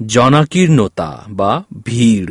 জনাকীর্ণতা বা ভিড়।